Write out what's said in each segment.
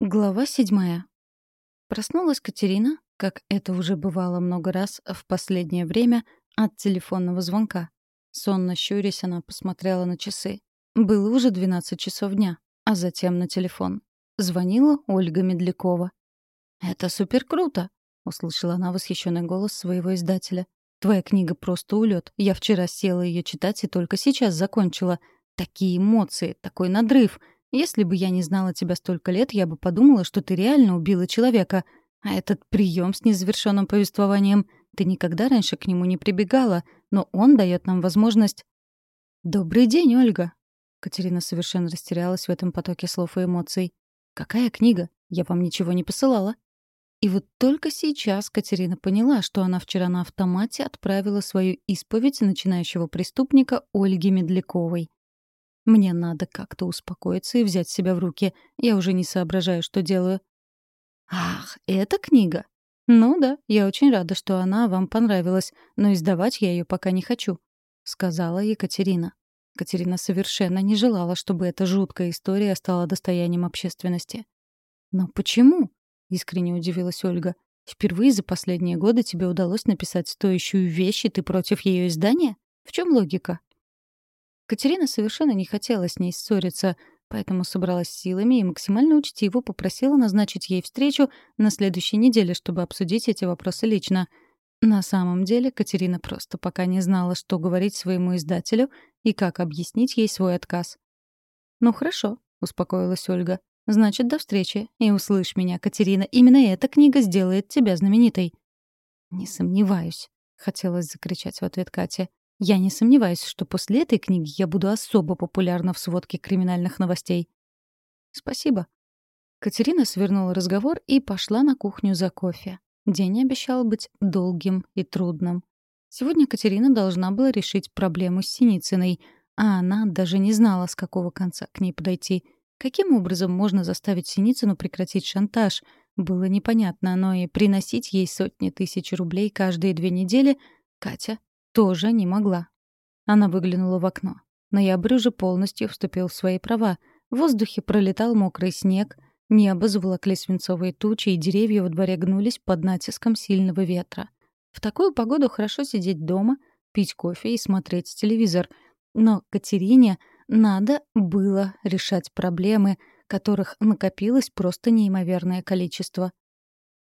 Глава седьмая. Проснулась Катерина, как это уже бывало много раз в последнее время, от телефонного звонка. Сонно щурясь, она посмотрела на часы. Было уже 12 часов дня, а затем на телефон. Звонила Ольга Медлякова. «Это супер круто!» — услышала она восхищенный голос своего издателя. «Твоя книга просто улет. Я вчера села ее читать и только сейчас закончила. Такие эмоции, такой надрыв — если бы я не знала тебя столько лет, я бы подумала, что ты реально убила человека. А этот прием с незавершенным повествованием, ты никогда раньше к нему не прибегала, но он дает нам возможность... «Добрый день, Ольга!» Катерина совершенно растерялась в этом потоке слов и эмоций. «Какая книга? Я вам ничего не посылала». И вот только сейчас Катерина поняла, что она вчера на автомате отправила свою исповедь начинающего преступника Ольге Медляковой. Мне надо как-то успокоиться и взять себя в руки. Я уже не соображаю, что делаю. Ах, эта книга? Ну да, я очень рада, что она вам понравилась, но издавать я ее пока не хочу, сказала Екатерина. Катерина совершенно не желала, чтобы эта жуткая история стала достоянием общественности. «Но почему?» — искренне удивилась Ольга. «Впервые за последние годы тебе удалось написать стоящую вещь, и ты против ее издания? В чем логика?» Катерина совершенно не хотела с ней ссориться, поэтому собралась силами и максимально учтиво попросила назначить ей встречу на следующей неделе, чтобы обсудить эти вопросы лично. На самом деле Катерина просто пока не знала, что говорить своему издателю и как объяснить ей свой отказ. «Ну хорошо», — успокоилась Ольга. «Значит, до встречи. И услышь меня, Катерина, именно эта книга сделает тебя знаменитой». «Не сомневаюсь», — хотелось закричать в ответ Кате. Я не сомневаюсь, что после этой книги я буду особо популярна в сводке криминальных новостей. Спасибо. Катерина свернула разговор и пошла на кухню за кофе. День обещал быть долгим и трудным. Сегодня Катерина должна была решить проблему с Синицыной, а она даже не знала, с какого конца к ней подойти. Каким образом можно заставить Синицыну прекратить шантаж? Было непонятно, но и приносить ей сотни тысяч рублей каждые две недели Катя тоже не могла. Она выглянула в окно. Ноябрь уже полностью вступил в свои права. В воздухе пролетал мокрый снег, небо заволокли свинцовые тучи, и деревья во дворе гнулись под натиском сильного ветра. В такую погоду хорошо сидеть дома, пить кофе и смотреть телевизор. Но Катерине надо было решать проблемы, которых накопилось просто неимоверное количество.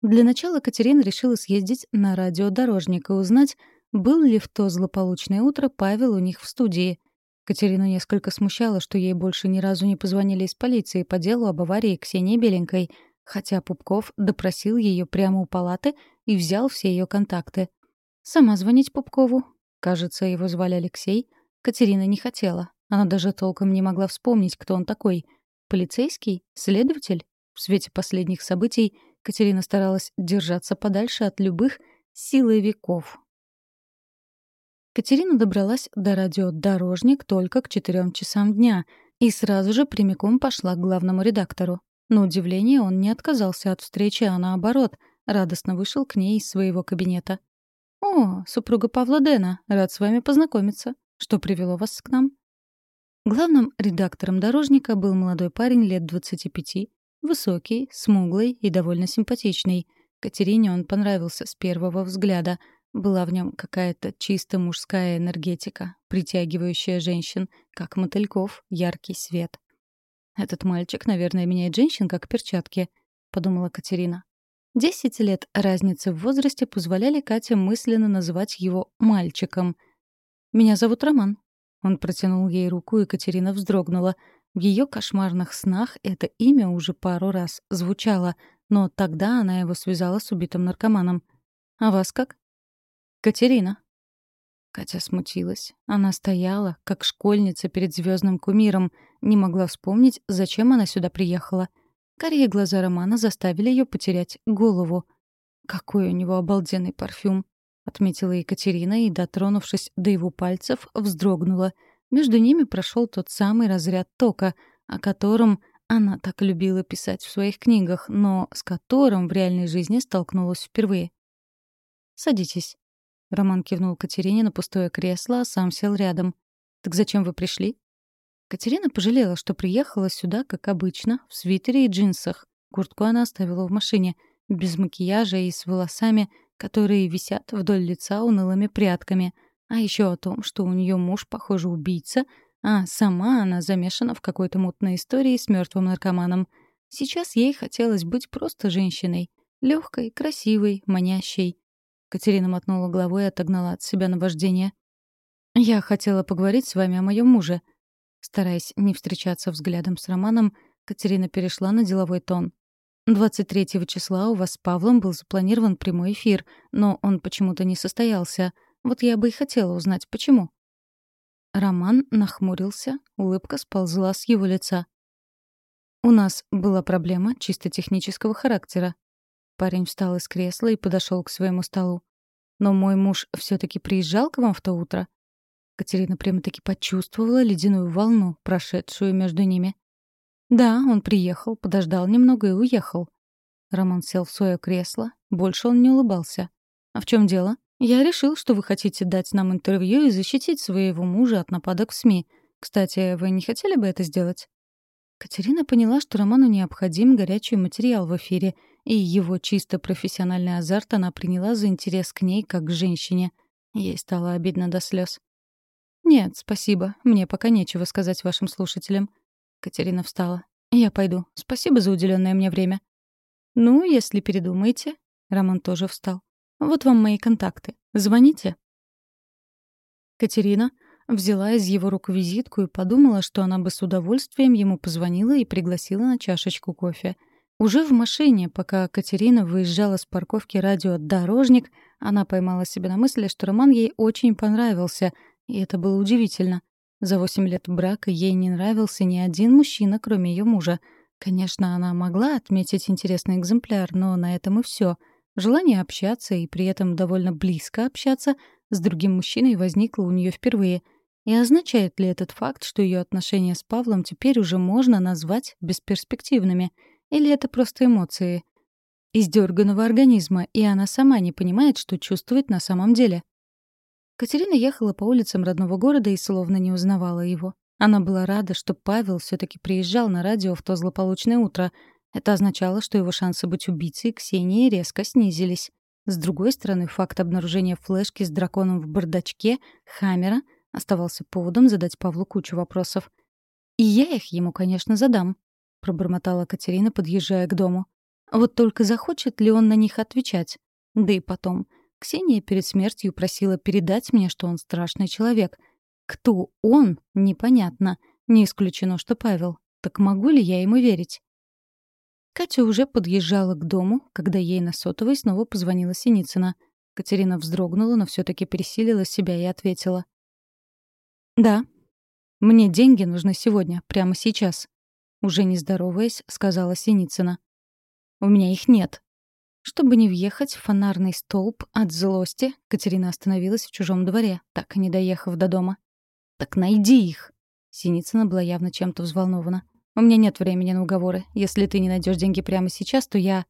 Для начала Катерина решила съездить на радиодорожник и узнать, был ли в то злополучное утро Павел у них в студии. Катерину несколько смущало, что ей больше ни разу не позвонили из полиции по делу об аварии Ксении Беленькой, хотя Пупков допросил ее прямо у палаты и взял все ее контакты. Сама звонить Пупкову, кажется, его звали Алексей, Катерина не хотела. Она даже толком не могла вспомнить, кто он такой. Полицейский? Следователь? В свете последних событий Катерина старалась держаться подальше от любых силовиков, Катерина добралась до радиодорожник только к четырем часам дня и сразу же прямиком пошла к главному редактору. На удивление он не отказался от встречи, а наоборот, радостно вышел к ней из своего кабинета. «О, супруга Павла Дэна, рад с вами познакомиться. Что привело вас к нам?» Главным редактором «Дорожника» был молодой парень лет 25, высокий, смуглый и довольно симпатичный. Катерине он понравился с первого взгляда — была в нем какая-то чисто мужская энергетика, притягивающая женщин, как мотыльков, яркий свет. «Этот мальчик, наверное, меняет женщин, как перчатки», — подумала Катерина. Десять лет разницы в возрасте позволяли Кате мысленно называть его «мальчиком». «Меня зовут Роман». Он протянул ей руку, и Катерина вздрогнула. В ее кошмарных снах это имя уже пару раз звучало, но тогда она его связала с убитым наркоманом. «А вас как?» «Катерина». Катя смутилась. Она стояла, как школьница перед звездным кумиром, не могла вспомнить, зачем она сюда приехала. Карие глаза Романа заставили ее потерять голову. «Какой у него обалденный парфюм!» — отметила Екатерина и, дотронувшись до его пальцев, вздрогнула. Между ними прошел тот самый разряд тока, о котором она так любила писать в своих книгах, но с которым в реальной жизни столкнулась впервые. «Садитесь», Роман кивнул Катерине на пустое кресло, а сам сел рядом. «Так зачем вы пришли?» Катерина пожалела, что приехала сюда, как обычно, в свитере и джинсах. Куртку она оставила в машине, без макияжа и с волосами, которые висят вдоль лица унылыми прядками. А еще о том, что у нее муж, похоже, убийца, а сама она замешана в какой-то мутной истории с мертвым наркоманом. Сейчас ей хотелось быть просто женщиной. легкой, красивой, манящей. Катерина мотнула головой и отогнала от себя наваждение. «Я хотела поговорить с вами о моем муже». Стараясь не встречаться взглядом с Романом, Катерина перешла на деловой тон. 23 числа у вас с Павлом был запланирован прямой эфир, но он почему-то не состоялся. Вот я бы и хотела узнать, почему». Роман нахмурился, улыбка сползла с его лица. «У нас была проблема чисто технического характера». Парень встал из кресла и подошел к своему столу. «Но мой муж все таки приезжал к вам в то утро?» Катерина прямо-таки почувствовала ледяную волну, прошедшую между ними. «Да, он приехал, подождал немного и уехал». Роман сел в свое кресло. Больше он не улыбался. «А в чем дело? Я решил, что вы хотите дать нам интервью и защитить своего мужа от нападок в СМИ. Кстати, вы не хотели бы это сделать?» Катерина поняла, что Роману необходим горячий материал в эфире, и его чисто профессиональный азарт она приняла за интерес к ней как к женщине. Ей стало обидно до слез. «Нет, спасибо. Мне пока нечего сказать вашим слушателям. Катерина встала. «Я пойду. Спасибо за уделенное мне время». «Ну, если передумаете...» Роман тоже встал. «Вот вам мои контакты. Звоните». Катерина взяла из его рук визитку и подумала, что она бы с удовольствием ему позвонила и пригласила на чашечку кофе. Уже в машине, пока Катерина выезжала с парковки радио «Дорожник», она поймала себя на мысли, что роман ей очень понравился, и это было удивительно. За восемь лет брака ей не нравился ни один мужчина, кроме ее мужа. Конечно, она могла отметить интересный экземпляр, но на этом и все. Желание общаться и при этом довольно близко общаться с другим мужчиной возникло у нее впервые. И означает ли этот факт, что ее отношения с Павлом теперь уже можно назвать бесперспективными? Или это просто эмоции? Из дерганого организма, и она сама не понимает, что чувствует на самом деле. Катерина ехала по улицам родного города и словно не узнавала его. Она была рада, что Павел все таки приезжал на радио в то злополучное утро. Это означало, что его шансы быть убийцей Ксении резко снизились. С другой стороны, факт обнаружения флешки с драконом в бардачке Хаммера оставался поводом задать Павлу кучу вопросов. «И я их ему, конечно, задам», — пробормотала Катерина, подъезжая к дому. «Вот только захочет ли он на них отвечать? Да и потом, Ксения перед смертью просила передать мне, что он страшный человек. Кто он, непонятно. Не исключено, что Павел. Так могу ли я ему верить? Катя уже подъезжала к дому, когда ей на сотовой снова позвонила Синицына. Катерина вздрогнула, но все таки пересилила себя и ответила. «Да. Мне деньги нужны сегодня, прямо сейчас», — уже не здороваясь, сказала Синицына. «У меня их нет», чтобы не въехать в фонарный столб от злости, Катерина остановилась в чужом дворе, так и не доехав до дома. «Так найди их!» Синицына была явно чем-то взволнована. «У меня нет времени на уговоры. Если ты не найдешь деньги прямо сейчас, то я...»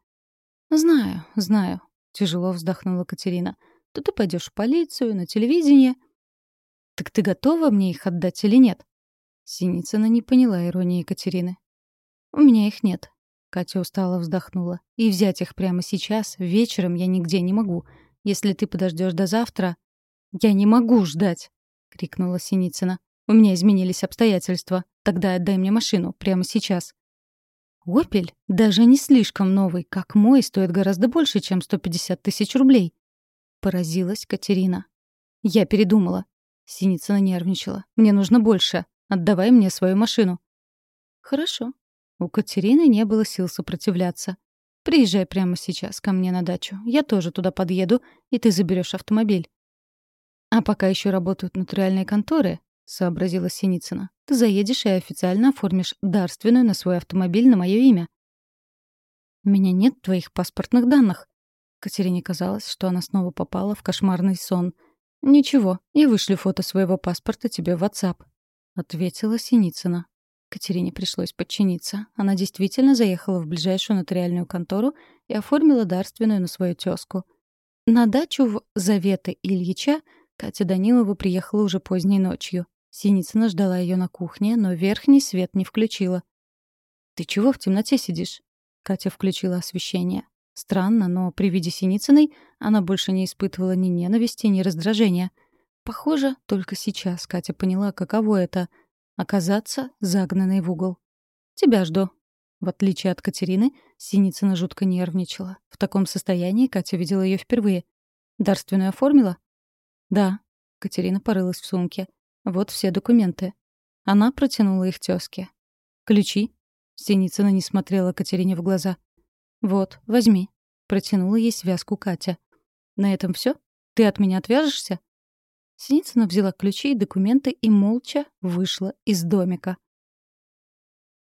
«Знаю, знаю», — тяжело вздохнула Катерина. «То ты пойдешь в полицию, на телевидение...» «Так ты готова мне их отдать или нет?» Синицына не поняла иронии Катерины. «У меня их нет. Катя устало вздохнула. «И взять их прямо сейчас, вечером, я нигде не могу. Если ты подождешь до завтра...» «Я не могу ждать!» — крикнула Синицына. «У меня изменились обстоятельства. Тогда отдай мне машину, прямо сейчас». «Опель? Даже не слишком новый, как мой, стоит гораздо больше, чем 150 тысяч рублей». Поразилась Катерина. «Я передумала». Синицына нервничала. «Мне нужно больше. Отдавай мне свою машину». «Хорошо», у Катерины не было сил сопротивляться. «Приезжай прямо сейчас ко мне на дачу. Я тоже туда подъеду, и ты заберешь автомобиль». «А пока еще работают нотариальные конторы», — сообразила Синицына. «Ты заедешь и официально оформишь дарственную на свой автомобиль на мое имя». «У меня нет твоих паспортных данных». Катерине казалось, что она снова попала в кошмарный сон. «Ничего, я вышлю фото своего паспорта тебе в WhatsApp», — ответила Синицына. Катерине пришлось подчиниться. Она действительно заехала в ближайшую нотариальную контору и оформила дарственную на свою тёзку. На дачу в Заветы Ильича Катя Данилова приехала уже поздней ночью. Синицына ждала её на кухне, но верхний свет не включила. «Ты чего в темноте сидишь?» Катя включила освещение. Странно, но при виде Синицыной она больше не испытывала ни ненависти, ни раздражения. Похоже, только сейчас Катя поняла, каково это — оказаться загнанной в угол. «Тебя жду». В отличие от Катерины, Синицына жутко нервничала. В таком состоянии Катя видела ее впервые. «Дарственную оформила?» «Да». Катерина порылась в сумке. «Вот все документы». Она протянула их тёзке. «Ключи?» Синицына не смотрела Катерине в глаза. «Вот, возьми». Протянула ей связку Катя. «На этом все? Ты от меня отвяжешься?» Синицына взяла ключи и документы и молча вышла из домика.